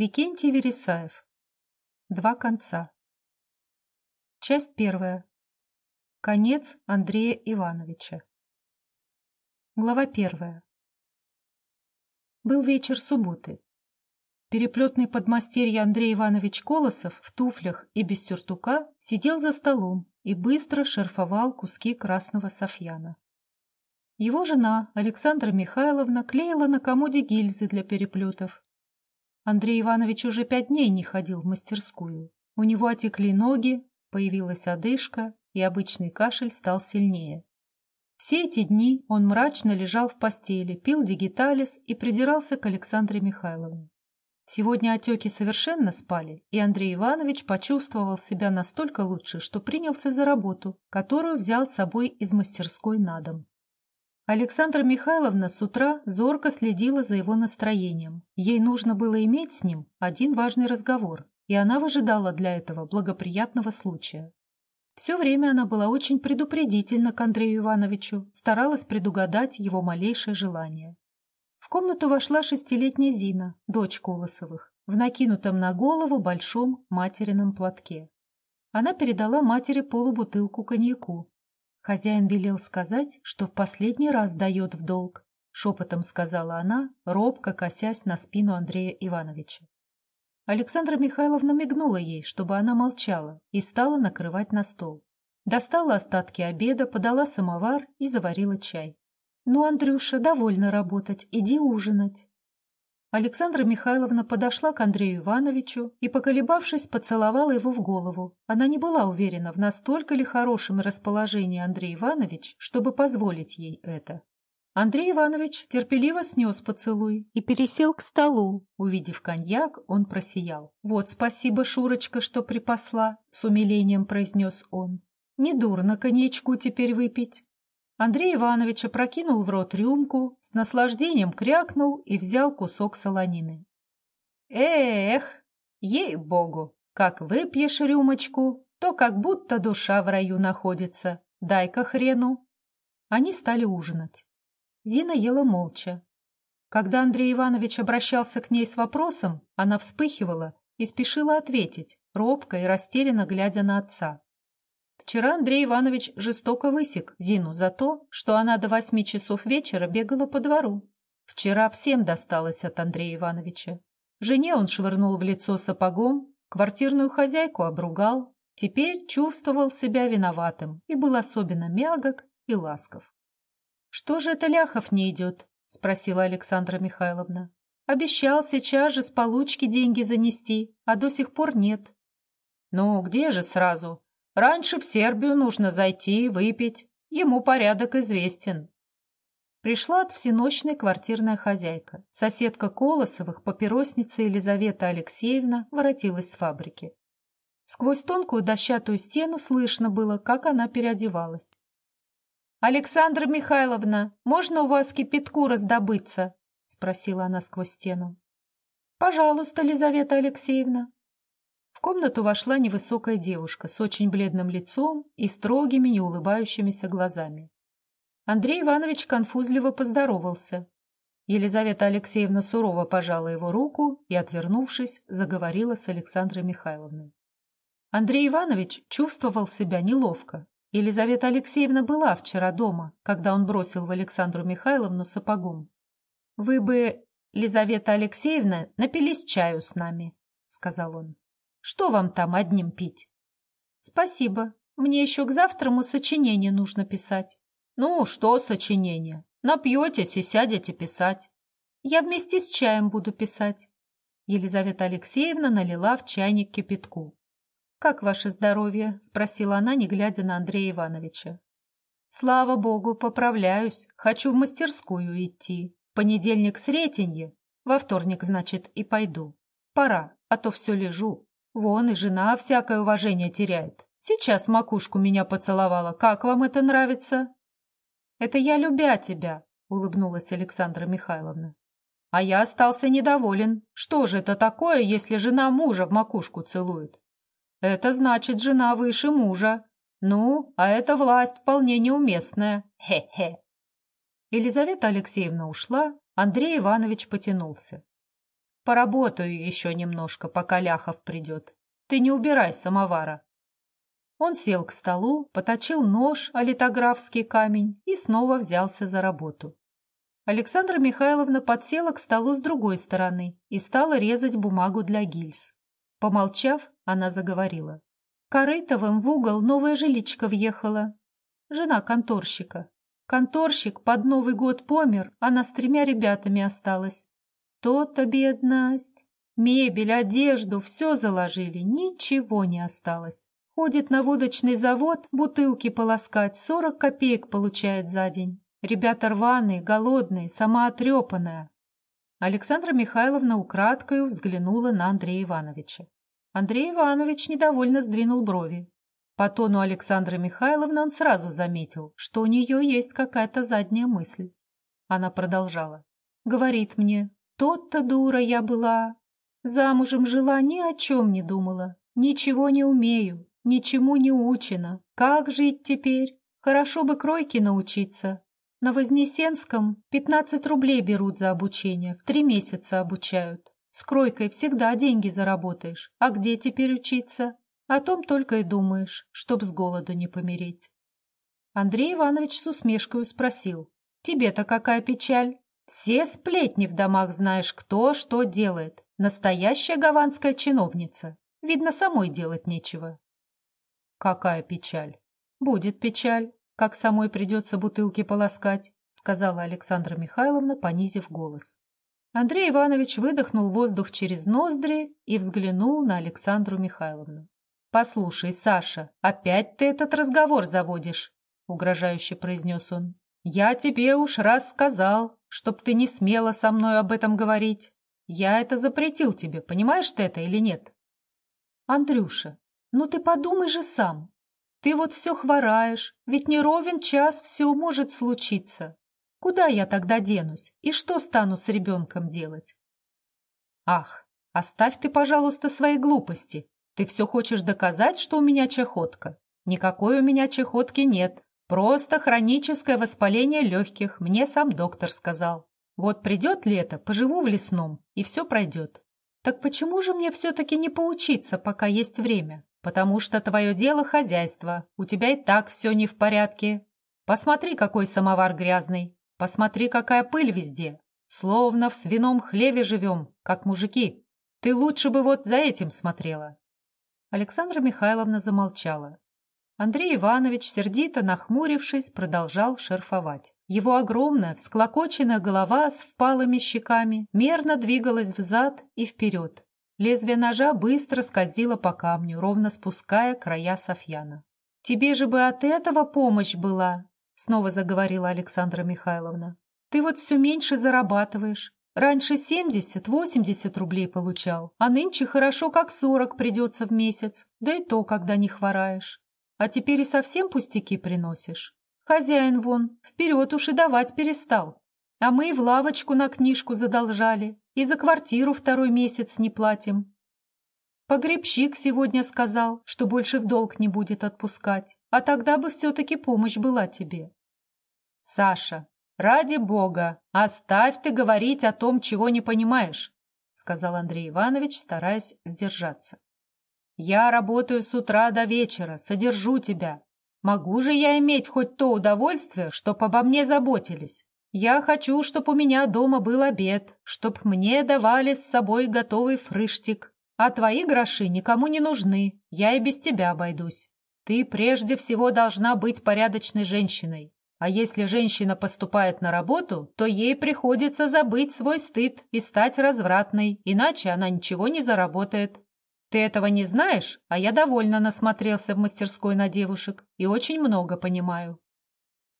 Викентий Вересаев. Два конца. Часть первая. Конец Андрея Ивановича. Глава первая. Был вечер субботы. Переплетный подмастерье Андрей Иванович Колосов в туфлях и без сюртука сидел за столом и быстро шерфовал куски красного софьяна. Его жена, Александра Михайловна, клеила на комоде гильзы для переплетов. Андрей Иванович уже пять дней не ходил в мастерскую. У него отекли ноги, появилась одышка, и обычный кашель стал сильнее. Все эти дни он мрачно лежал в постели, пил дигиталис и придирался к Александре Михайловне. Сегодня отеки совершенно спали, и Андрей Иванович почувствовал себя настолько лучше, что принялся за работу, которую взял с собой из мастерской на дом. Александра Михайловна с утра зорко следила за его настроением. Ей нужно было иметь с ним один важный разговор, и она выжидала для этого благоприятного случая. Все время она была очень предупредительна к Андрею Ивановичу, старалась предугадать его малейшее желание. В комнату вошла шестилетняя Зина, дочь Колосовых, в накинутом на голову большом материном платке. Она передала матери полубутылку коньяку, Хозяин велел сказать, что в последний раз дает в долг, шепотом сказала она, робко косясь на спину Андрея Ивановича. Александра Михайловна мигнула ей, чтобы она молчала, и стала накрывать на стол. Достала остатки обеда, подала самовар и заварила чай. «Ну, Андрюша, довольно работать, иди ужинать». Александра Михайловна подошла к Андрею Ивановичу и, поколебавшись, поцеловала его в голову. Она не была уверена, в настолько ли хорошем расположении Андрей Иванович, чтобы позволить ей это. Андрей Иванович терпеливо снес поцелуй и пересел к столу. Увидев коньяк, он просиял. «Вот спасибо, Шурочка, что припасла», — с умилением произнес он. «Недурно коньячку теперь выпить». Андрей Иванович опрокинул в рот рюмку, с наслаждением крякнул и взял кусок солонины. «Эх, ей-богу, как выпьешь рюмочку, то как будто душа в раю находится. Дай-ка хрену». Они стали ужинать. Зина ела молча. Когда Андрей Иванович обращался к ней с вопросом, она вспыхивала и спешила ответить, робко и растерянно глядя на отца. Вчера Андрей Иванович жестоко высек Зину за то, что она до восьми часов вечера бегала по двору. Вчера всем досталось от Андрея Ивановича. Жене он швырнул в лицо сапогом, квартирную хозяйку обругал, теперь чувствовал себя виноватым и был особенно мягок и ласков. «Что же это Ляхов не идет?» — спросила Александра Михайловна. «Обещал сейчас же с получки деньги занести, а до сих пор нет». «Ну, где же сразу? Раньше в Сербию нужно зайти и выпить. Ему порядок известен. Пришла от всеночной квартирная хозяйка. Соседка Колосовых, папиросница Елизавета Алексеевна, воротилась с фабрики. Сквозь тонкую дощатую стену слышно было, как она переодевалась. «Александра Михайловна, можно у вас кипятку раздобыться?» — спросила она сквозь стену. «Пожалуйста, Елизавета Алексеевна», в комнату вошла невысокая девушка с очень бледным лицом и строгими, неулыбающимися глазами. Андрей Иванович конфузливо поздоровался. Елизавета Алексеевна сурово пожала его руку и, отвернувшись, заговорила с Александрой Михайловной. Андрей Иванович чувствовал себя неловко. Елизавета Алексеевна была вчера дома, когда он бросил в Александру Михайловну сапогом. «Вы бы, Елизавета Алексеевна, напились чаю с нами», — сказал он. Что вам там одним пить? Спасибо. Мне еще к завтраму сочинение нужно писать. Ну, что сочинение? Напьетесь и сядете писать. Я вместе с чаем буду писать. Елизавета Алексеевна налила в чайник кипятку. «Как ваше здоровье?» — спросила она, не глядя на Андрея Ивановича. «Слава богу, поправляюсь. Хочу в мастерскую идти. Понедельник сретенье. Во вторник, значит, и пойду. Пора, а то все лежу. Вон и жена всякое уважение теряет. Сейчас макушку меня поцеловала. Как вам это нравится? Это я любя тебя, улыбнулась Александра Михайловна. А я остался недоволен. Что же это такое, если жена мужа в макушку целует? Это значит, жена выше мужа. Ну, а эта власть вполне неуместная. Хе-хе. Елизавета Алексеевна ушла, Андрей Иванович потянулся. Поработаю еще немножко, пока Ляхов придет. Ты не убирай самовара. Он сел к столу, поточил нож, а литографский камень и снова взялся за работу. Александра Михайловна подсела к столу с другой стороны и стала резать бумагу для гильз. Помолчав, она заговорила. Корытовым в угол новая жиличка въехала. Жена конторщика. Конторщик под Новый год помер, она с тремя ребятами осталась. То-то бедность. Мебель, одежду, все заложили, ничего не осталось. Ходит на водочный завод, бутылки полоскать, сорок копеек получает за день. Ребята рваные, голодные, сама отрепанная. Александра Михайловна украдкою взглянула на Андрея Ивановича. Андрей Иванович недовольно сдвинул брови. По тону Александры Михайловны он сразу заметил, что у нее есть какая-то задняя мысль. Она продолжала. «Говорит мне, тот-то дура я была. Замужем жила, ни о чем не думала. Ничего не умею, ничему не учена. Как жить теперь? Хорошо бы кройки научиться. На Вознесенском 15 рублей берут за обучение, в три месяца обучают. С кройкой всегда деньги заработаешь. А где теперь учиться? О том только и думаешь, чтоб с голоду не помереть. Андрей Иванович с усмешкой спросил. «Тебе-то какая печаль? Все сплетни в домах знаешь, кто что делает. Настоящая гаванская чиновница. Видно, самой делать нечего». «Какая печаль? Будет печаль, как самой придется бутылки полоскать», сказала Александра Михайловна, понизив голос. Андрей Иванович выдохнул воздух через ноздри и взглянул на Александру Михайловну. «Послушай, Саша, опять ты этот разговор заводишь», — угрожающе произнес он. «Я тебе уж раз сказал, чтоб ты не смела со мной об этом говорить. Я это запретил тебе, понимаешь ты это или нет?» «Андрюша, ну ты подумай же сам. Ты вот все хвораешь, ведь не ровен час все может случиться. Куда я тогда денусь и что стану с ребенком делать?» «Ах, оставь ты, пожалуйста, свои глупости», ты все хочешь доказать, что у меня чехотка? Никакой у меня чехотки нет. Просто хроническое воспаление легких, мне сам доктор сказал. Вот придет лето, поживу в лесном, и все пройдет. Так почему же мне все-таки не поучиться, пока есть время? Потому что твое дело хозяйство, у тебя и так все не в порядке. Посмотри, какой самовар грязный. Посмотри, какая пыль везде. Словно в свином хлеве живем, как мужики. Ты лучше бы вот за этим смотрела. Александра Михайловна замолчала. Андрей Иванович, сердито нахмурившись, продолжал шерфовать. Его огромная, всклокоченная голова с впалыми щеками мерно двигалась взад и вперед. Лезвие ножа быстро скользило по камню, ровно спуская края Софьяна. «Тебе же бы от этого помощь была!» — снова заговорила Александра Михайловна. «Ты вот все меньше зарабатываешь. Раньше 70-80 рублей получал, а нынче хорошо как 40 придется в месяц, да и то, когда не хвораешь. А теперь и совсем пустяки приносишь. Хозяин вон, вперед уж и давать перестал. А мы и в лавочку на книжку задолжали, и за квартиру второй месяц не платим. Погребщик сегодня сказал, что больше в долг не будет отпускать, а тогда бы все-таки помощь была тебе. Саша, «Ради бога, оставь ты говорить о том, чего не понимаешь», сказал Андрей Иванович, стараясь сдержаться. «Я работаю с утра до вечера, содержу тебя. Могу же я иметь хоть то удовольствие, чтоб обо мне заботились? Я хочу, чтоб у меня дома был обед, чтоб мне давали с собой готовый фрыштик. А твои гроши никому не нужны, я и без тебя обойдусь. Ты прежде всего должна быть порядочной женщиной. А если женщина поступает на работу, то ей приходится забыть свой стыд и стать развратной, иначе она ничего не заработает. Ты этого не знаешь, а я довольно насмотрелся в мастерской на девушек и очень много понимаю.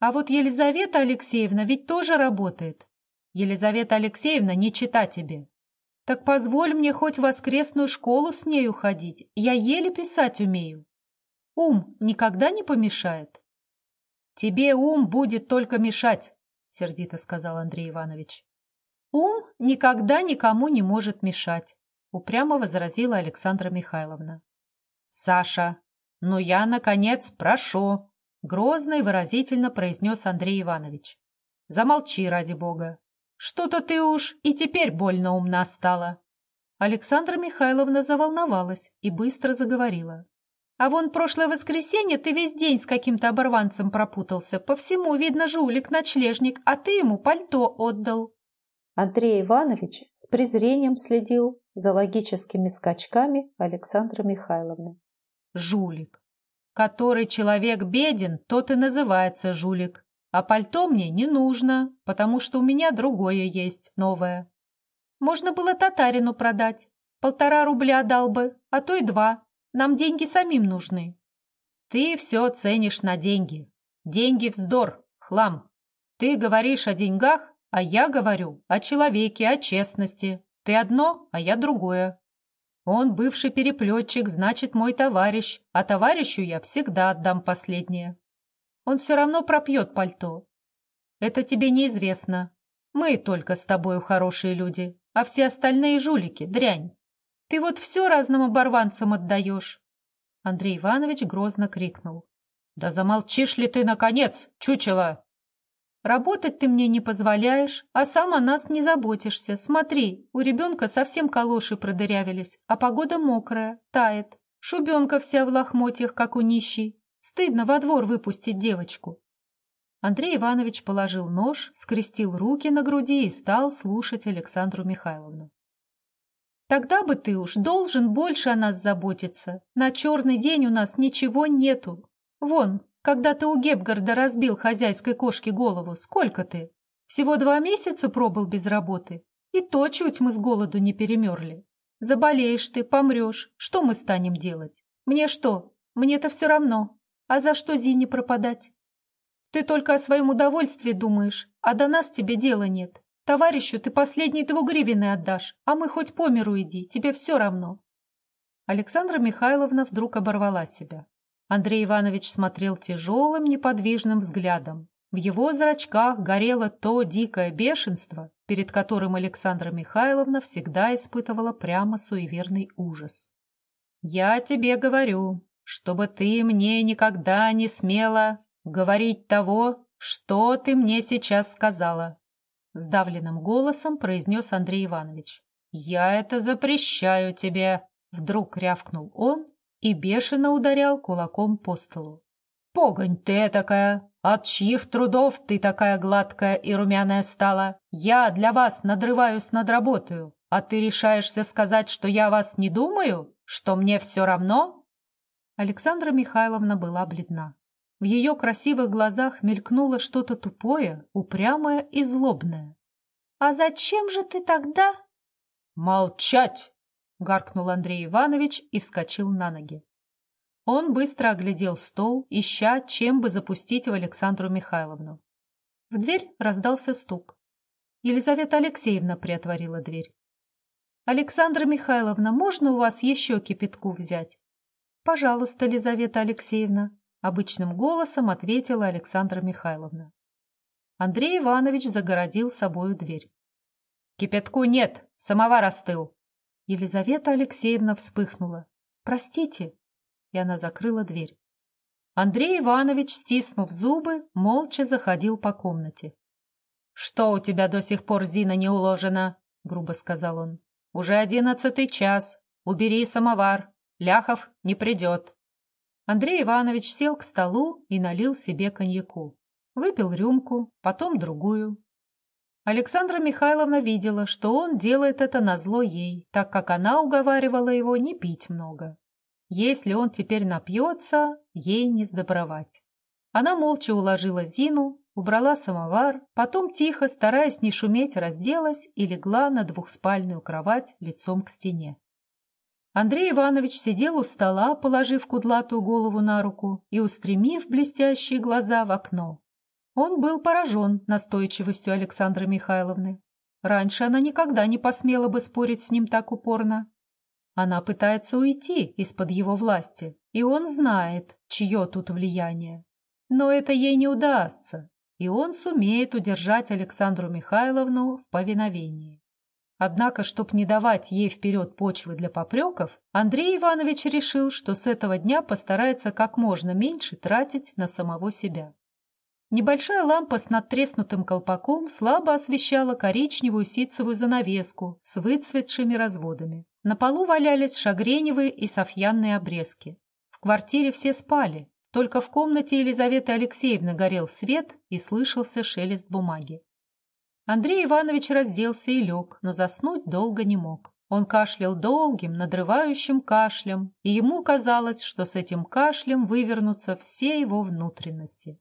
А вот Елизавета Алексеевна ведь тоже работает. Елизавета Алексеевна не чита тебе. Так позволь мне хоть в воскресную школу с нею ходить, я еле писать умею. Ум никогда не помешает. «Тебе ум будет только мешать», — сердито сказал Андрей Иванович. «Ум никогда никому не может мешать», — упрямо возразила Александра Михайловна. «Саша, ну я, наконец, прошу», — грозно и выразительно произнес Андрей Иванович. «Замолчи, ради бога. Что-то ты уж и теперь больно умна стала. Александра Михайловна заволновалась и быстро заговорила. «А вон прошлое воскресенье ты весь день с каким-то оборванцем пропутался. По всему видно жулик-ночлежник, а ты ему пальто отдал». Андрей Иванович с презрением следил за логическими скачками Александры Михайловны. «Жулик. Который человек беден, тот и называется жулик. А пальто мне не нужно, потому что у меня другое есть, новое. Можно было татарину продать. Полтора рубля дал бы, а то и два. Нам деньги самим нужны. Ты все ценишь на деньги. Деньги — вздор, хлам. Ты говоришь о деньгах, а я говорю о человеке, о честности. Ты одно, а я другое. Он бывший переплетчик, значит, мой товарищ, а товарищу я всегда отдам последнее. Он все равно пропьет пальто. Это тебе неизвестно. Мы только с тобою хорошие люди а все остальные жулики — дрянь. Ты вот все разным оборванцам отдаешь. Андрей Иванович грозно крикнул. «Да замолчишь ли ты, наконец, чучело!» «Работать ты мне не позволяешь, а сам о нас не заботишься. Смотри, у ребенка совсем калоши продырявились, а погода мокрая, тает. Шубенка вся в лохмотьях, как у нищей. Стыдно во двор выпустить девочку. Андрей Иванович положил нож, скрестил руки на груди и стал слушать Александру Михайловну. «Тогда бы ты уж должен больше о нас заботиться. На черный день у нас ничего нету. Вон, когда ты у Гепгарда разбил хозяйской кошке голову, сколько ты? Всего два месяца пробыл без работы. И то чуть мы с голоду не перемерли. Заболеешь ты, помрешь. Что мы станем делать? Мне что? Мне-то все равно. А за что Зине пропадать?» Ты только о своем удовольствии думаешь, а до нас тебе дела нет. Товарищу ты последние двугривенные отдашь, а мы хоть по миру иди, тебе все равно. Александра Михайловна вдруг оборвала себя. Андрей Иванович смотрел тяжелым, неподвижным взглядом. В его зрачках горело то дикое бешенство, перед которым Александра Михайловна всегда испытывала прямо суеверный ужас. «Я тебе говорю, чтобы ты мне никогда не смела говорить того, что ты мне сейчас сказала», — сдавленным голосом произнес Андрей Иванович. «Я это запрещаю тебе», — вдруг рявкнул он и бешено ударял кулаком по столу. «Погонь ты такая! От чьих трудов ты такая гладкая и румяная стала? Я для вас надрываюсь над работою, а ты решаешься сказать, что я вас не думаю? Что мне все равно?» Александра Михайловна была бледна. В ее красивых глазах мелькнуло что-то тупое, упрямое и злобное. «А зачем же ты тогда...» «Молчать!» — гаркнул Андрей Иванович и вскочил на ноги. Он быстро оглядел стол, ища, чем бы запустить в Александру Михайловну. В дверь раздался стук. Елизавета Алексеевна приотворила дверь. «Александра Михайловна, можно у вас еще кипятку взять?» «Пожалуйста, Елизавета Алексеевна», — обычным голосом ответила Александра Михайловна. Андрей Иванович загородил собою дверь. «Кипятку нет, самовар остыл!» Елизавета Алексеевна вспыхнула. «Простите!» И она закрыла дверь. Андрей Иванович, стиснув зубы, молча заходил по комнате. «Что у тебя до сих пор, Зина, не уложено?» — грубо сказал он. «Уже одиннадцатый час. Убери самовар. Ляхов не придет». Андрей Иванович сел к столу и налил себе коньяку. Выпил рюмку, потом другую. Александра Михайловна видела, что он делает это назло ей, так как она уговаривала его не пить много. Если он теперь напьется, ей не сдобровать. Она молча уложила Зину, убрала самовар, потом тихо, стараясь не шуметь, разделась и легла на двухспальную кровать лицом к стене. Андрей Иванович сидел у стола, положив кудлатую голову на руку и устремив блестящие глаза в окно. Он был поражен настойчивостью Александры Михайловны. Раньше она никогда не посмела бы спорить с ним так упорно. Она пытается уйти из-под его власти, и он знает, чье тут влияние. Но это ей не удастся, и он сумеет удержать Александру Михайловну в повиновении. Однако, чтобы не давать ей вперед почвы для попреков, Андрей Иванович решил, что с этого дня постарается как можно меньше тратить на самого себя. Небольшая лампа с надтреснутым колпаком слабо освещала коричневую ситцевую занавеску с выцветшими разводами. На полу валялись шагреневые и софьянные обрезки. В квартире все спали, только в комнате Елизаветы Алексеевны горел свет и слышался шелест бумаги. Андрей Иванович разделся и лег, но заснуть долго не мог. Он кашлял долгим, надрывающим кашлем, и ему казалось, что с этим кашлем вывернутся все его внутренности.